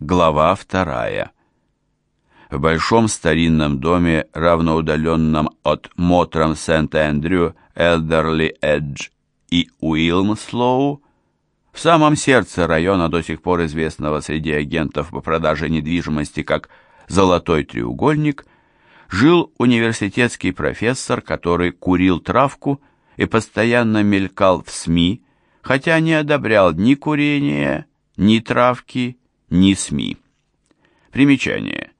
Глава вторая. В большом старинном доме, равноудаленном от Мотрам Сент-Эндрю, Элдерли Эдж и Уилмслоу, в самом сердце района, до сих пор известного среди агентов по продаже недвижимости как «Золотой треугольник», жил университетский профессор, который курил травку и постоянно мелькал в СМИ, хотя не одобрял ни курения, ни травки, ни СМИ. Примечание.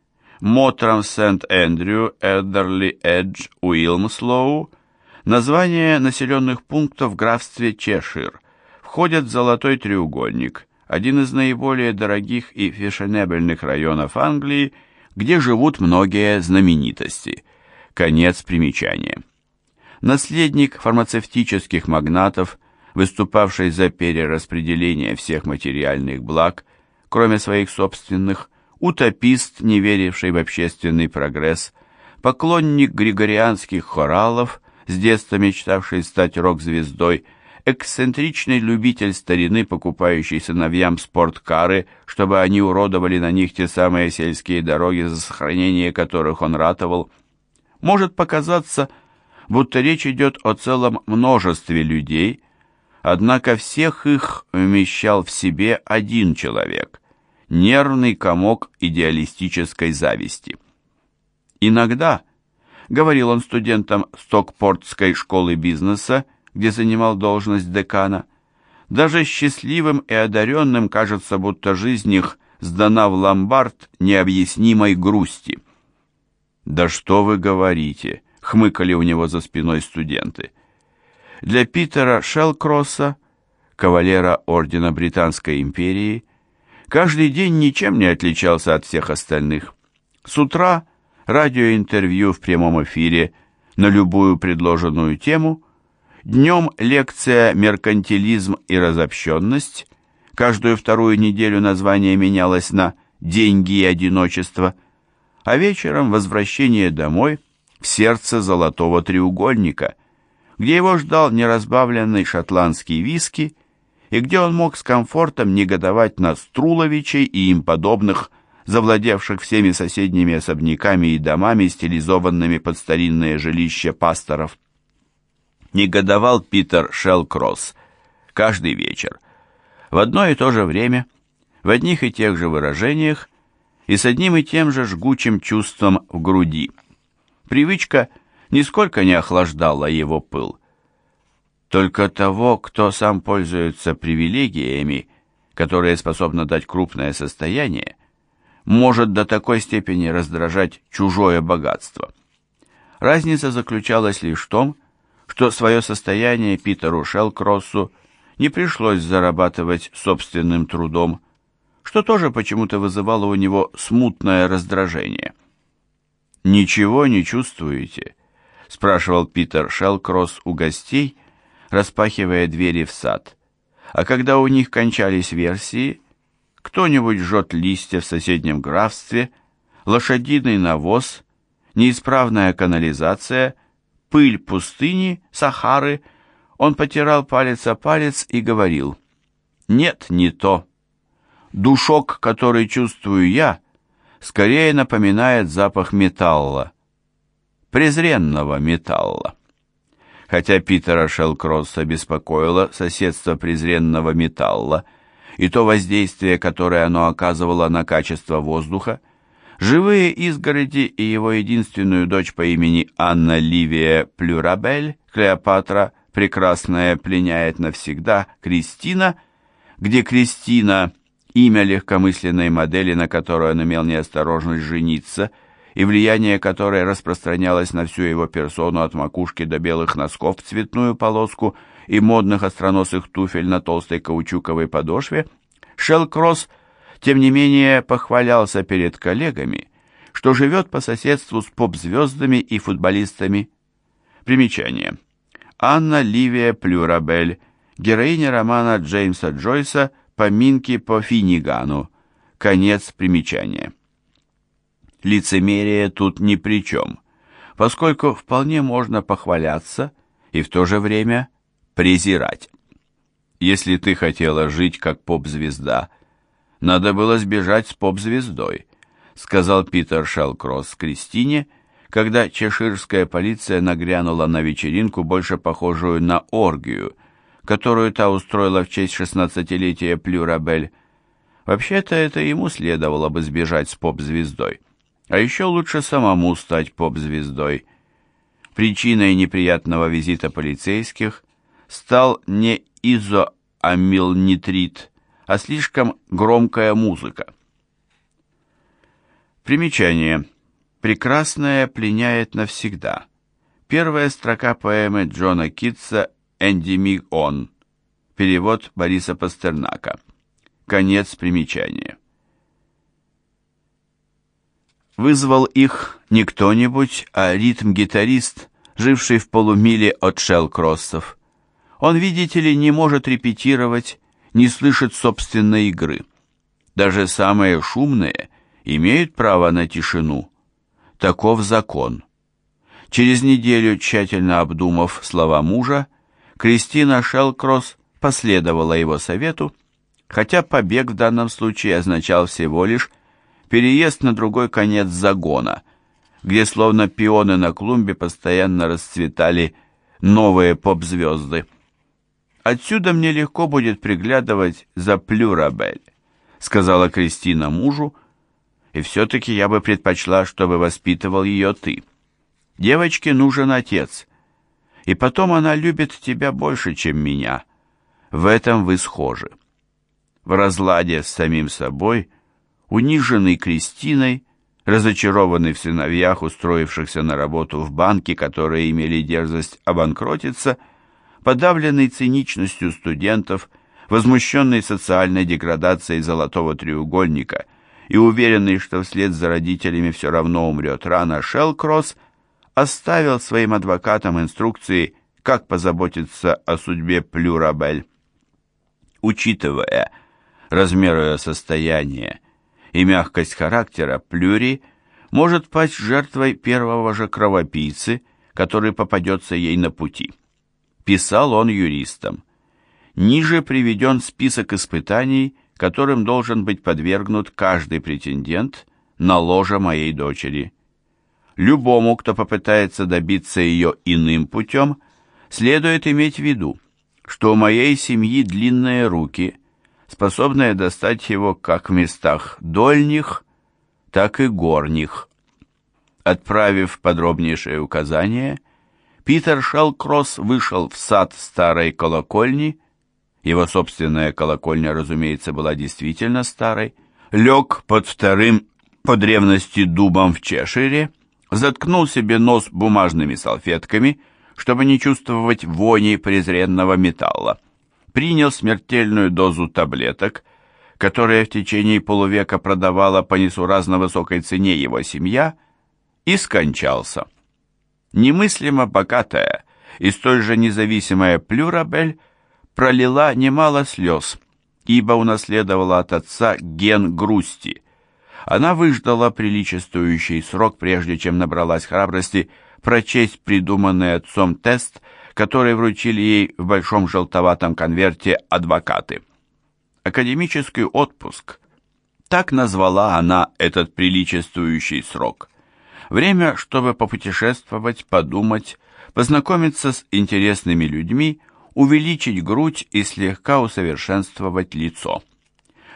Мотрам Сент-Эндрю, Эддерли Эдж, Уилмслоу – названия населенных пунктов в графстве Чешир. Входят в Золотой треугольник, один из наиболее дорогих и фешенебельных районов Англии, где живут многие знаменитости. Конец примечания. Наследник фармацевтических магнатов, выступавший за перераспределение всех материальных благ – кроме своих собственных, утопист, не веривший в общественный прогресс, поклонник григорианских хоралов, с детства мечтавший стать рок-звездой, эксцентричный любитель старины, покупающий сыновьям спорткары, чтобы они уродовали на них те самые сельские дороги, за сохранение которых он ратовал, может показаться, будто речь идет о целом множестве людей, Однако всех их вмещал в себе один человек – нервный комок идеалистической зависти. Иногда, говорил он студентам Стокпортской школы бизнеса, где занимал должность декана, даже счастливым и одаренным кажется, будто жизнь их сдана в ломбард необъяснимой грусти. «Да что вы говорите!» — хмыкали у него за спиной студенты. Для Питера Шелкросса, кавалера Ордена Британской империи, каждый день ничем не отличался от всех остальных. С утра радиоинтервью в прямом эфире на любую предложенную тему, днем лекция «Меркантилизм и разобщенность», каждую вторую неделю название менялось на «Деньги и одиночество», а вечером возвращение домой в сердце золотого треугольника – где его ждал неразбавленный шотландский виски и где он мог с комфортом негодовать на Струловичей и им подобных, завладевших всеми соседними особняками и домами, стилизованными под старинные жилища пасторов. Негодовал Питер Шелкросс каждый вечер, в одно и то же время, в одних и тех же выражениях и с одним и тем же жгучим чувством в груди. Привычка – нисколько не охлаждала его пыл. Только того, кто сам пользуется привилегиями, которые способны дать крупное состояние, может до такой степени раздражать чужое богатство. Разница заключалась лишь в том, что свое состояние Питеру Шелкроссу не пришлось зарабатывать собственным трудом, что тоже почему-то вызывало у него смутное раздражение. «Ничего не чувствуете?» — спрашивал Питер Шелкросс у гостей, распахивая двери в сад. А когда у них кончались версии, кто-нибудь жжет листья в соседнем графстве, лошадиный навоз, неисправная канализация, пыль пустыни, Сахары, он потирал палец о палец и говорил, «Нет, не то. Душок, который чувствую я, скорее напоминает запах металла презренного металла. Хотя Питера Шелкросса беспокоило соседство презренного металла и то воздействие, которое оно оказывало на качество воздуха, живые изгороди и его единственную дочь по имени Анна Ливия Плюрабель, Клеопатра, прекрасная пленяет навсегда, Кристина, где Кристина – имя легкомысленной модели, на которую он имел неосторожность жениться – и влияние которой распространялось на всю его персону от макушки до белых носков в цветную полоску и модных остроносых туфель на толстой каучуковой подошве, Шелкросс, тем не менее, похвалялся перед коллегами, что живет по соседству с поп-звездами и футболистами. Примечание. Анна Ливия Плюрабель, героиня романа Джеймса Джойса «Поминки по Финигану». Конец примечания лицемерие тут ни при чем, поскольку вполне можно похваляться и в то же время презирать. Если ты хотела жить как поп-звезда, надо было сбежать с поп-звездой, сказал Питер Шелкросс Кристине, когда чеширская полиция нагрянула на вечеринку, больше похожую на оргию, которую та устроила в честь шестнадцатилетия Плюрабель. Вообще-то это ему следовало бы сбежать с поп-звездой. А еще лучше самому стать поп-звездой. Причиной неприятного визита полицейских стал не изоамилнитрит, а слишком громкая музыка. Примечание. «Прекрасное пленяет навсегда». Первая строка поэмы Джона Китса «Эндемик он». Перевод Бориса Пастернака. Конец примечания. Вызвал их не кто-нибудь, а ритм-гитарист, живший в полумиле от Шелкроссов. Он, видите ли, не может репетировать, не слышит собственной игры. Даже самые шумные имеют право на тишину. Таков закон. Через неделю, тщательно обдумав слова мужа, Кристина Шелкросс последовала его совету, хотя побег в данном случае означал всего лишь переезд на другой конец загона, где словно пионы на клумбе постоянно расцветали новые поп-звезды. Отсюда мне легко будет приглядывать за Плюрабель, сказала Кристина мужу, и все-таки я бы предпочла, чтобы воспитывал ее ты. Девочке нужен отец, и потом она любит тебя больше, чем меня. В этом вы схожи. В разладе с самим собой, униженный Кристиной, разочарованный в сыновьях, устроившихся на работу в банке, которые имели дерзость обанкротиться, — подавленный циничностью студентов, возмущенный социальной деградацией золотого треугольника и уверенный, что вслед за родителями все равно умрет рано, Шелкросс оставил своим адвокатам инструкции, как позаботиться о судьбе Плюрабель. Учитывая размер ее состояния и мягкость характера, Плюри может пасть жертвой первого же кровопийцы, который попадется ей на пути писал он юристам. Ниже приведен список испытаний, которым должен быть подвергнут каждый претендент на ложе моей дочери. Любому, кто попытается добиться ее иным путем, следует иметь в виду, что у моей семьи длинные руки, способные достать его как в местах дольних, так и горних. Отправив подробнейшие указания, Питер Шелкросс вышел в сад старой колокольни, его собственная колокольня, разумеется, была действительно старой, лег под вторым по древности дубом в Чешире, заткнул себе нос бумажными салфетками, чтобы не чувствовать вони презренного металла, принял смертельную дозу таблеток, которые в течение полувека продавала по несуразно высокой цене его семья, и скончался немыслимо богатая и столь же независимая Плюрабель пролила немало слез, ибо унаследовала от отца ген грусти. Она выждала приличествующий срок, прежде чем набралась храбрости прочесть придуманный отцом тест, который вручили ей в большом желтоватом конверте адвокаты. Академический отпуск. Так назвала она этот приличествующий срок – Время, чтобы попутешествовать, подумать, познакомиться с интересными людьми, увеличить грудь и слегка усовершенствовать лицо.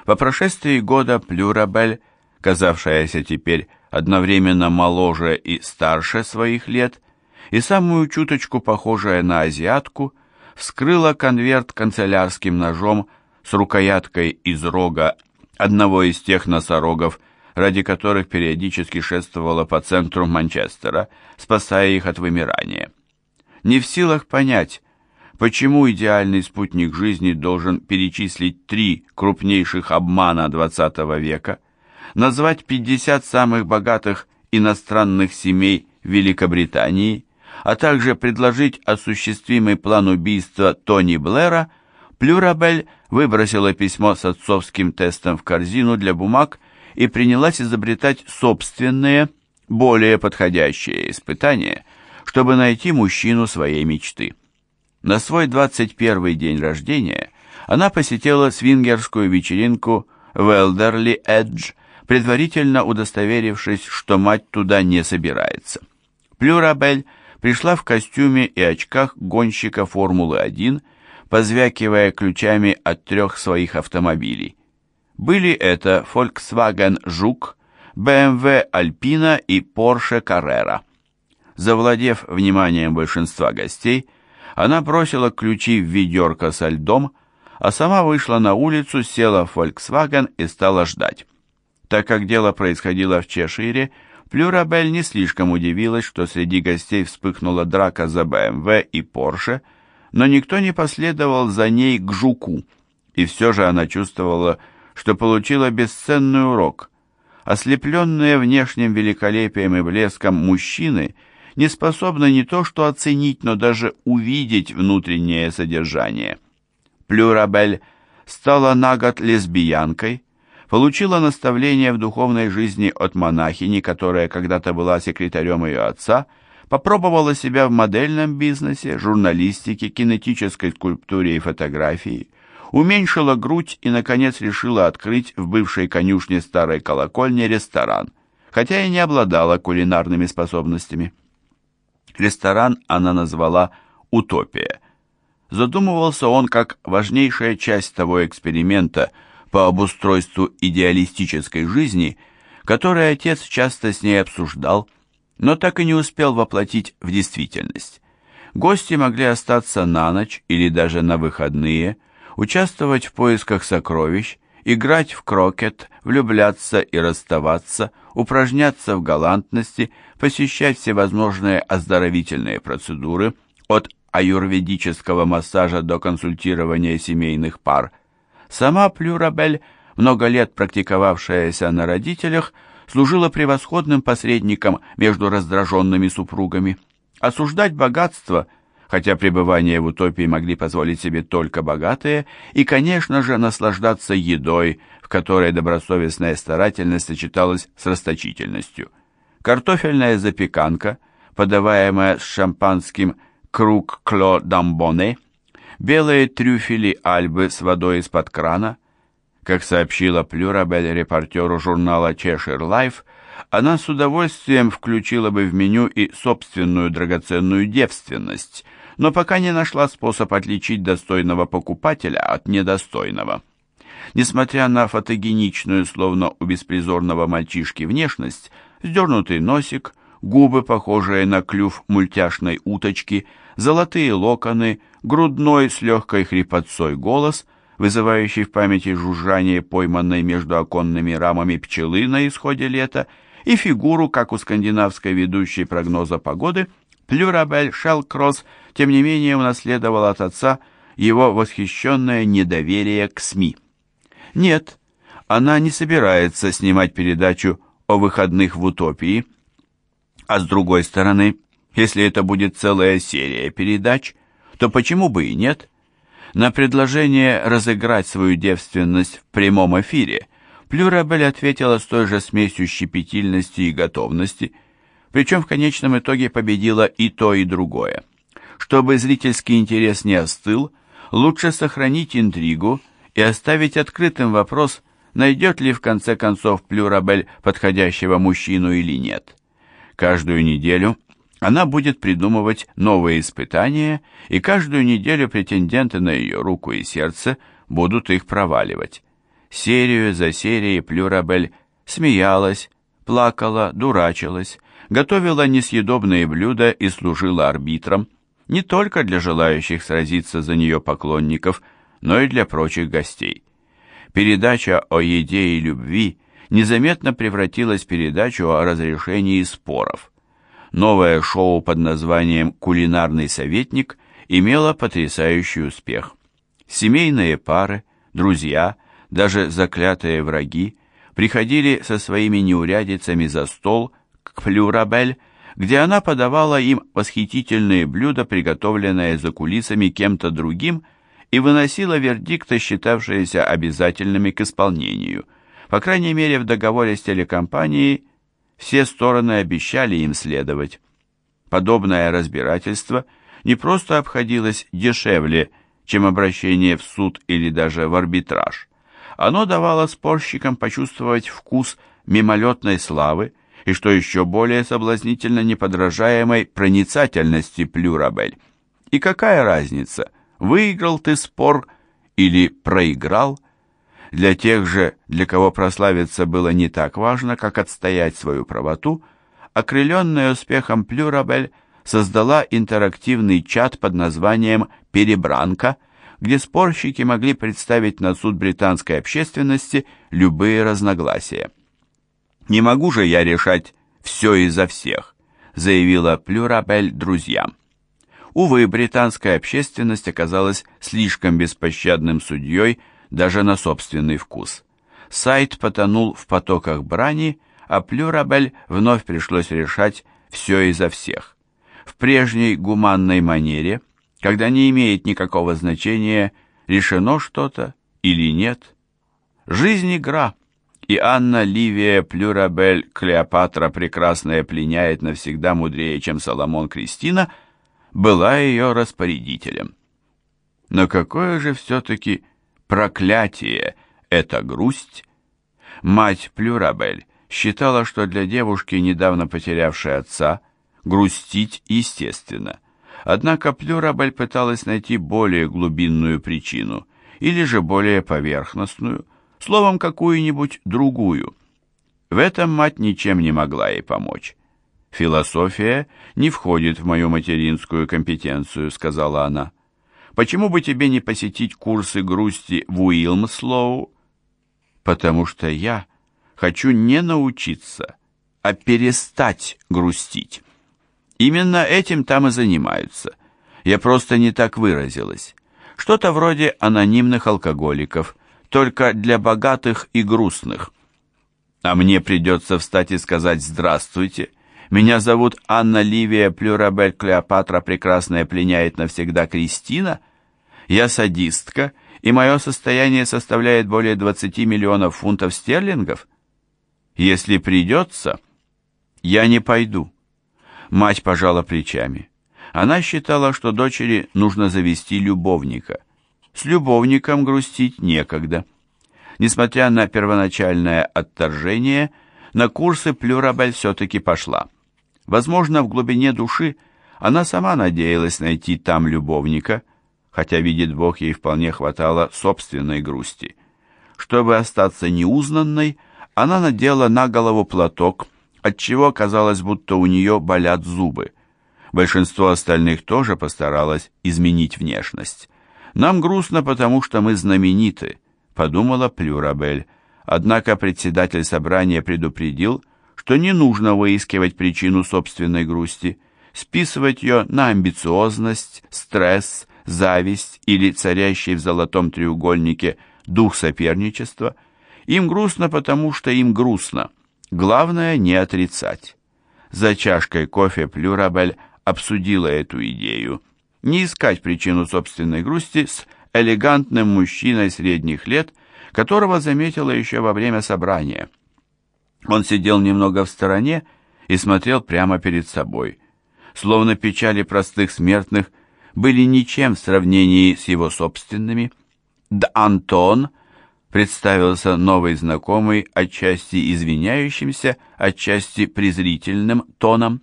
По прошествии года Плюрабель, казавшаяся теперь одновременно моложе и старше своих лет, и самую чуточку похожая на азиатку, вскрыла конверт канцелярским ножом с рукояткой из рога одного из тех носорогов, ради которых периодически шествовала по центру Манчестера, спасая их от вымирания. Не в силах понять, почему идеальный спутник жизни должен перечислить три крупнейших обмана XX века, назвать 50 самых богатых иностранных семей Великобритании, а также предложить осуществимый план убийства Тони Блэра, Плюрабель выбросила письмо с отцовским тестом в корзину для бумаг и принялась изобретать собственные, более подходящие испытания, чтобы найти мужчину своей мечты. На свой 21 день рождения она посетила свингерскую вечеринку в Элдерли Эдж, предварительно удостоверившись, что мать туда не собирается. Плюрабель пришла в костюме и очках гонщика Формулы-1, позвякивая ключами от трех своих автомобилей. Были это Volkswagen Жук, BMW Alpina и Porsche Carrera. Завладев вниманием большинства гостей, она бросила ключи в ведерко со льдом, а сама вышла на улицу, села в Volkswagen и стала ждать. Так как дело происходило в Чешире, Плюрабель не слишком удивилась, что среди гостей вспыхнула драка за БМВ и Порше, но никто не последовал за ней к жуку, и все же она чувствовала, что получила бесценный урок. Ослепленные внешним великолепием и блеском мужчины не способны не то что оценить, но даже увидеть внутреннее содержание. Плюрабель стала на год лесбиянкой, получила наставление в духовной жизни от монахини, которая когда-то была секретарем ее отца, попробовала себя в модельном бизнесе, журналистике, кинетической скульптуре и фотографии, уменьшила грудь и, наконец, решила открыть в бывшей конюшне старой колокольни ресторан, хотя и не обладала кулинарными способностями. Ресторан она назвала «Утопия». Задумывался он как важнейшая часть того эксперимента – по обустройству идеалистической жизни, который отец часто с ней обсуждал, но так и не успел воплотить в действительность. Гости могли остаться на ночь или даже на выходные, участвовать в поисках сокровищ, играть в крокет, влюбляться и расставаться, упражняться в галантности, посещать всевозможные оздоровительные процедуры, от аюрведического массажа до консультирования семейных пар, Сама Плюрабель, много лет практиковавшаяся на родителях, служила превосходным посредником между раздраженными супругами. Осуждать богатство, хотя пребывание в утопии могли позволить себе только богатые, и, конечно же, наслаждаться едой, в которой добросовестная старательность сочеталась с расточительностью. Картофельная запеканка, подаваемая с шампанским «Круг Кло Дамбоне», белые трюфели Альбы с водой из-под крана. Как сообщила Плюрабель репортеру журнала Cheshire Life, она с удовольствием включила бы в меню и собственную драгоценную девственность, но пока не нашла способ отличить достойного покупателя от недостойного. Несмотря на фотогеничную, словно у беспризорного мальчишки, внешность, сдернутый носик, губы, похожие на клюв мультяшной уточки, золотые локоны, грудной с легкой хрипотцой голос, вызывающий в памяти жужжание пойманной между оконными рамами пчелы на исходе лета, и фигуру, как у скандинавской ведущей прогноза погоды, Плюрабель Шелкросс, тем не менее, унаследовал от отца его восхищенное недоверие к СМИ. Нет, она не собирается снимать передачу о выходных в утопии, а с другой стороны, если это будет целая серия передач, то почему бы и нет? На предложение разыграть свою девственность в прямом эфире Плюрабель ответила с той же смесью щепетильности и готовности, причем в конечном итоге победила и то, и другое. Чтобы зрительский интерес не остыл, лучше сохранить интригу и оставить открытым вопрос, найдет ли в конце концов Плюрабель подходящего мужчину или нет. Каждую неделю она будет придумывать новые испытания, и каждую неделю претенденты на ее руку и сердце будут их проваливать. Серию за серией Плюрабель смеялась, плакала, дурачилась, готовила несъедобные блюда и служила арбитром, не только для желающих сразиться за нее поклонников, но и для прочих гостей. Передача о еде и любви – незаметно превратилась в передачу о разрешении споров. Новое шоу под названием «Кулинарный советник» имело потрясающий успех. Семейные пары, друзья, даже заклятые враги приходили со своими неурядицами за стол к Флюрабель, где она подавала им восхитительные блюда, приготовленные за кулисами кем-то другим, и выносила вердикты, считавшиеся обязательными к исполнению – по крайней мере, в договоре с телекомпанией все стороны обещали им следовать. Подобное разбирательство не просто обходилось дешевле, чем обращение в суд или даже в арбитраж. Оно давало спорщикам почувствовать вкус мимолетной славы и, что еще более соблазнительно, неподражаемой проницательности Плюрабель. И какая разница, выиграл ты спор или проиграл? Для тех же, для кого прославиться было не так важно, как отстоять свою правоту, окрыленная успехом Плюрабель создала интерактивный чат под названием «Перебранка», где спорщики могли представить на суд британской общественности любые разногласия. «Не могу же я решать все из-за всех», заявила Плюрабель друзьям. Увы, британская общественность оказалась слишком беспощадным судьей даже на собственный вкус. Сайт потонул в потоках брани, а Плюрабель вновь пришлось решать все изо всех. В прежней гуманной манере, когда не имеет никакого значения, решено что-то или нет. Жизнь игра, и Анна Ливия Плюрабель Клеопатра прекрасная пленяет навсегда мудрее, чем Соломон Кристина, была ее распорядителем. Но какое же все-таки проклятие эта грусть? Мать Плюрабель считала, что для девушки, недавно потерявшей отца, грустить естественно. Однако Плюрабель пыталась найти более глубинную причину, или же более поверхностную, словом, какую-нибудь другую. В этом мать ничем не могла ей помочь. «Философия не входит в мою материнскую компетенцию», — сказала она. «Почему бы тебе не посетить курсы грусти в Уилмслоу?» «Потому что я хочу не научиться, а перестать грустить». Именно этим там и занимаются. Я просто не так выразилась. Что-то вроде анонимных алкоголиков, только для богатых и грустных. А мне придется встать и сказать «Здравствуйте». Меня зовут Анна Ливия Плюрабель Клеопатра Прекрасная пленяет навсегда Кристина. Я садистка, и мое состояние составляет более 20 миллионов фунтов стерлингов. Если придется, я не пойду. Мать пожала плечами. Она считала, что дочери нужно завести любовника. С любовником грустить некогда. Несмотря на первоначальное отторжение, на курсы Плюрабель все-таки пошла. Возможно, в глубине души она сама надеялась найти там любовника, хотя, видит Бог, ей вполне хватало собственной грусти. Чтобы остаться неузнанной, она надела на голову платок, отчего казалось, будто у нее болят зубы. Большинство остальных тоже постаралось изменить внешность. «Нам грустно, потому что мы знамениты», — подумала Плюрабель. Однако председатель собрания предупредил, что не нужно выискивать причину собственной грусти, списывать ее на амбициозность, стресс, зависть или царящий в золотом треугольнике дух соперничества. Им грустно, потому что им грустно. Главное не отрицать. За чашкой кофе Плюрабель обсудила эту идею. Не искать причину собственной грусти с элегантным мужчиной средних лет, которого заметила еще во время собрания. Он сидел немного в стороне и смотрел прямо перед собой. Словно печали простых смертных были ничем в сравнении с его собственными. Да Антон представился новый знакомый, отчасти извиняющимся, отчасти презрительным тоном.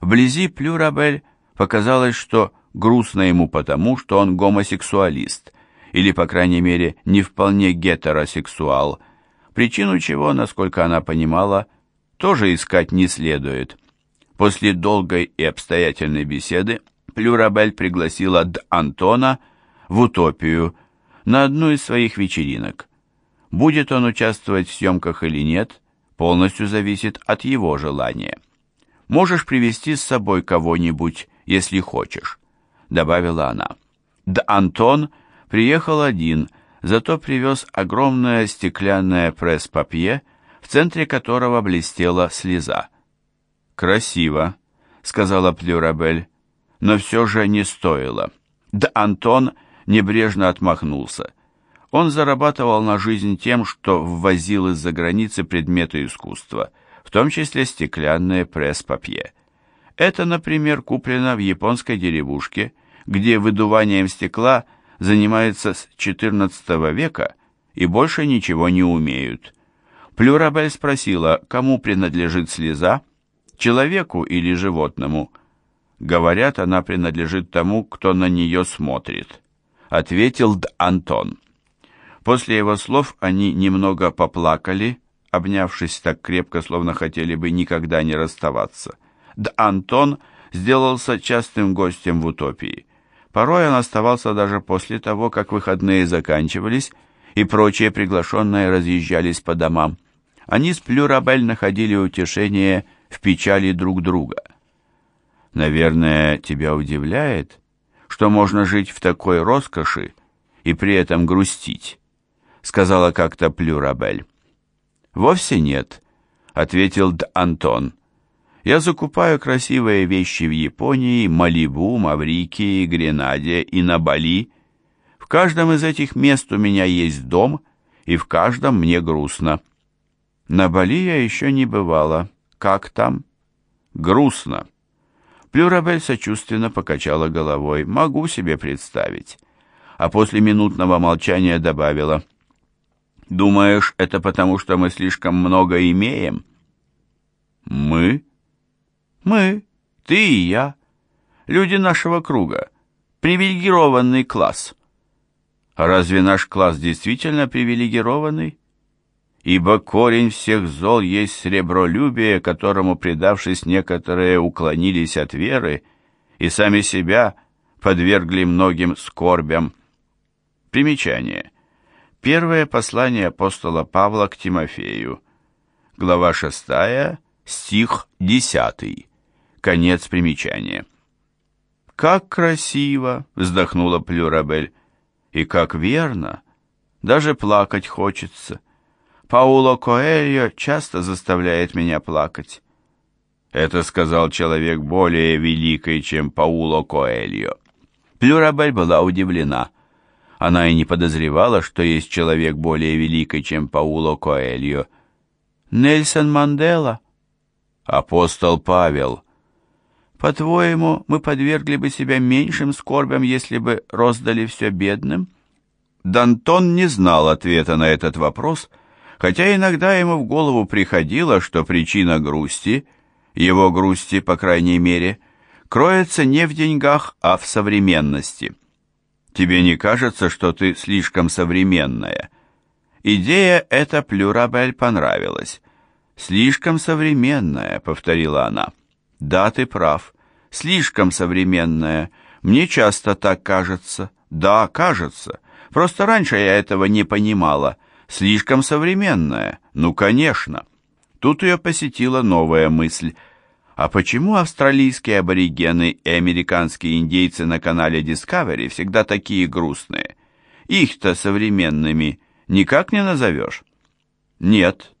Вблизи Плюрабель показалось, что грустно ему потому, что он гомосексуалист, или, по крайней мере, не вполне гетеросексуал, причину чего, насколько она понимала, тоже искать не следует. После долгой и обстоятельной беседы Плюрабель пригласила Д. Антона в утопию на одну из своих вечеринок. Будет он участвовать в съемках или нет, полностью зависит от его желания. Можешь привести с собой кого-нибудь, если хочешь, добавила она. Да Антон приехал один, зато привез огромное стеклянное пресс-папье, в центре которого блестела слеза. «Красиво», — сказала Плюрабель, — «но все же не стоило». Да Антон небрежно отмахнулся. Он зарабатывал на жизнь тем, что ввозил из-за границы предметы искусства, в том числе стеклянные пресс-папье. Это, например, куплено в японской деревушке, где выдуванием стекла занимается с XIV века и больше ничего не умеют. Плюрабель спросила, кому принадлежит слеза, человеку или животному. Говорят, она принадлежит тому, кто на нее смотрит, ответил Д. Антон. После его слов они немного поплакали, обнявшись так крепко, словно хотели бы никогда не расставаться. Д. Антон сделался частым гостем в утопии. Порой он оставался даже после того, как выходные заканчивались, и прочие приглашенные разъезжались по домам. Они с Плюрабель находили утешение в печали друг друга. «Наверное, тебя удивляет, что можно жить в такой роскоши и при этом грустить», сказала как-то Плюрабель. «Вовсе нет», — ответил Д. Антон. «Я закупаю красивые вещи в Японии, Малибу, Маврикии, Гренаде и на Бали, каждом из этих мест у меня есть дом, и в каждом мне грустно. На Бали я еще не бывала. Как там? Грустно. Плюрабель сочувственно покачала головой. Могу себе представить. А после минутного молчания добавила. Думаешь, это потому, что мы слишком много имеем? Мы? Мы, ты и я. Люди нашего круга. Привилегированный класс. А разве наш класс действительно привилегированный? Ибо корень всех зол есть сребролюбие, которому, предавшись, некоторые уклонились от веры и сами себя подвергли многим скорбям. Примечание. Первое послание апостола Павла к Тимофею. Глава 6, стих 10. Конец примечания. «Как красиво!» — вздохнула Плюрабель. И как верно, даже плакать хочется. Пауло Коэльо часто заставляет меня плакать. Это сказал человек более великий, чем Пауло Коэльо. Плюрабель была удивлена. Она и не подозревала, что есть человек более великий, чем Пауло Коэльо. Нельсон Мандела? Апостол Павел. По-твоему, мы подвергли бы себя меньшим скорбям, если бы роздали все бедным? Дантон не знал ответа на этот вопрос, хотя иногда ему в голову приходило, что причина грусти, его грусти, по крайней мере, кроется не в деньгах, а в современности. Тебе не кажется, что ты слишком современная? Идея эта Плюрабель понравилась. «Слишком современная», — повторила она. Да, ты прав. Слишком современная. Мне часто так кажется. Да, кажется. Просто раньше я этого не понимала. Слишком современная. Ну, конечно. Тут ее посетила новая мысль. А почему австралийские аборигены и американские индейцы на канале Discovery всегда такие грустные? Их-то современными никак не назовешь? Нет.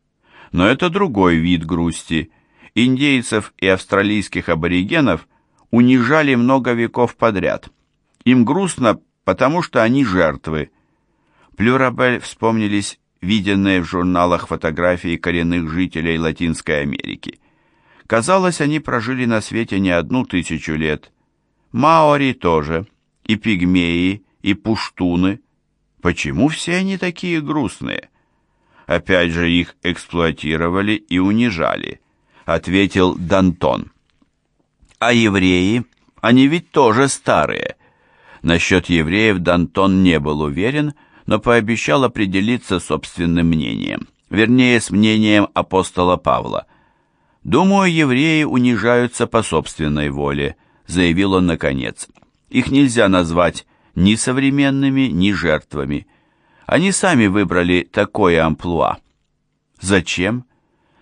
Но это другой вид грусти – индейцев и австралийских аборигенов унижали много веков подряд. Им грустно, потому что они жертвы. Плюрабель вспомнились виденные в журналах фотографии коренных жителей Латинской Америки. Казалось, они прожили на свете не одну тысячу лет. Маори тоже, и пигмеи, и пуштуны. Почему все они такие грустные? Опять же их эксплуатировали и унижали ответил Дантон. А евреи? Они ведь тоже старые. Насчет евреев Дантон не был уверен, но пообещал определиться собственным мнением, вернее, с мнением апостола Павла. «Думаю, евреи унижаются по собственной воле», — заявил он наконец. «Их нельзя назвать ни современными, ни жертвами. Они сами выбрали такое амплуа». «Зачем?»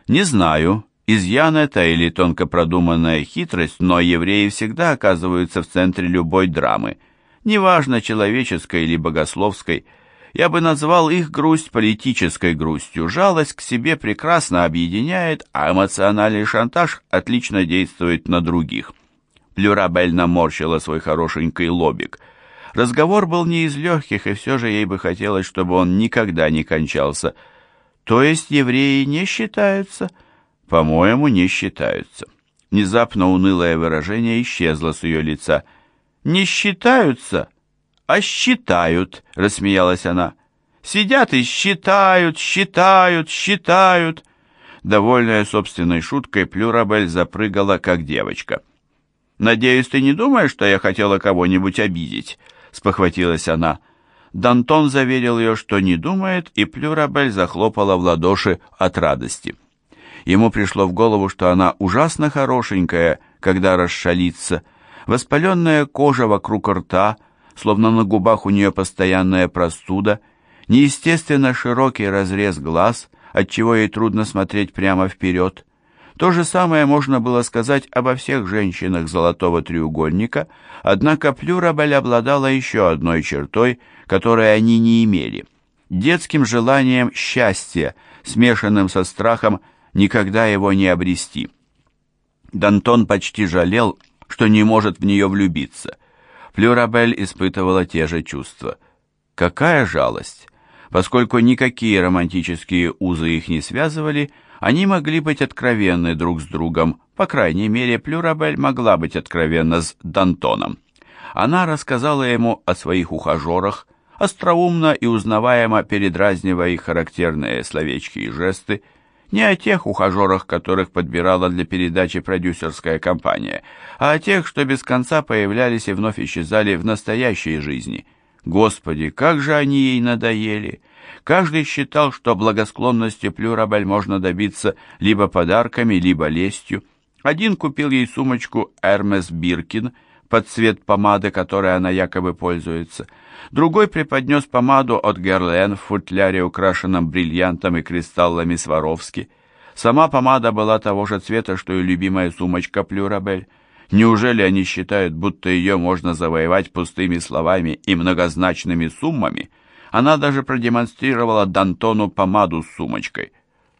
«Не знаю», Изъян это или тонко продуманная хитрость, но евреи всегда оказываются в центре любой драмы, неважно человеческой или богословской. Я бы назвал их грусть политической грустью. Жалость к себе прекрасно объединяет, а эмоциональный шантаж отлично действует на других. Плюрабель наморщила свой хорошенький лобик. Разговор был не из легких, и все же ей бы хотелось, чтобы он никогда не кончался. То есть евреи не считаются... «По-моему, не считаются». Внезапно унылое выражение исчезло с ее лица. «Не считаются, а считают», — рассмеялась она. Сидят и считают, считают, считают. Довольная собственной шуткой, Плюрабель запрыгала, как девочка. «Надеюсь, ты не думаешь, что я хотела кого-нибудь обидеть?» — спохватилась она. Дантон заверил ее, что не думает, и Плюрабель захлопала в ладоши от радости. Ему пришло в голову, что она ужасно хорошенькая, когда расшалится. Воспаленная кожа вокруг рта, словно на губах у нее постоянная простуда, неестественно широкий разрез глаз, отчего ей трудно смотреть прямо вперед. То же самое можно было сказать обо всех женщинах золотого треугольника, однако Плюрабель обладала еще одной чертой, которой они не имели – детским желанием счастья, смешанным со страхом никогда его не обрести. Дантон почти жалел, что не может в нее влюбиться. Флюрабель испытывала те же чувства. Какая жалость! Поскольку никакие романтические узы их не связывали, они могли быть откровенны друг с другом, по крайней мере, Плюрабель могла быть откровенна с Дантоном. Она рассказала ему о своих ухажерах, остроумно и узнаваемо передразнивая их характерные словечки и жесты, не о тех ухажерах, которых подбирала для передачи продюсерская компания, а о тех, что без конца появлялись и вновь исчезали в настоящей жизни. Господи, как же они ей надоели! Каждый считал, что благосклонности Плюрабель можно добиться либо подарками, либо лестью. Один купил ей сумочку «Эрмес Биркин», под цвет помады, которой она якобы пользуется. Другой преподнес помаду от Герлен в футляре, украшенном бриллиантом и кристаллами Сваровски. Сама помада была того же цвета, что и любимая сумочка Плюрабель. Неужели они считают, будто ее можно завоевать пустыми словами и многозначными суммами? Она даже продемонстрировала Дантону помаду с сумочкой.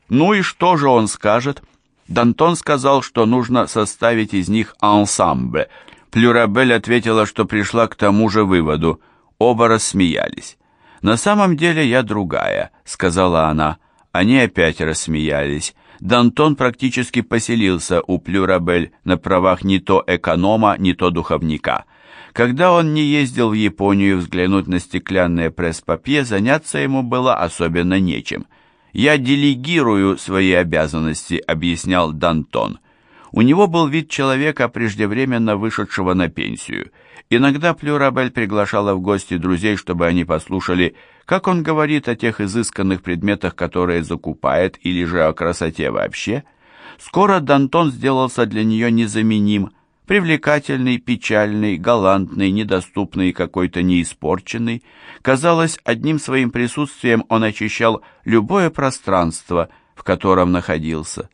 Ну и что же он скажет? Дантон сказал, что нужно составить из них ансамбль, Плюрабель ответила, что пришла к тому же выводу. Оба рассмеялись. «На самом деле я другая», — сказала она. Они опять рассмеялись. Дантон практически поселился у Плюрабель на правах не то эконома, не то духовника. Когда он не ездил в Японию взглянуть на стеклянное пресс-папье, заняться ему было особенно нечем. «Я делегирую свои обязанности», — объяснял Дантон. У него был вид человека, преждевременно вышедшего на пенсию. Иногда Плюрабель приглашала в гости друзей, чтобы они послушали, как он говорит о тех изысканных предметах, которые закупает, или же о красоте вообще. Скоро Дантон сделался для нее незаменим, привлекательный, печальный, галантный, недоступный, какой-то неиспорченный. Казалось, одним своим присутствием он очищал любое пространство, в котором находился.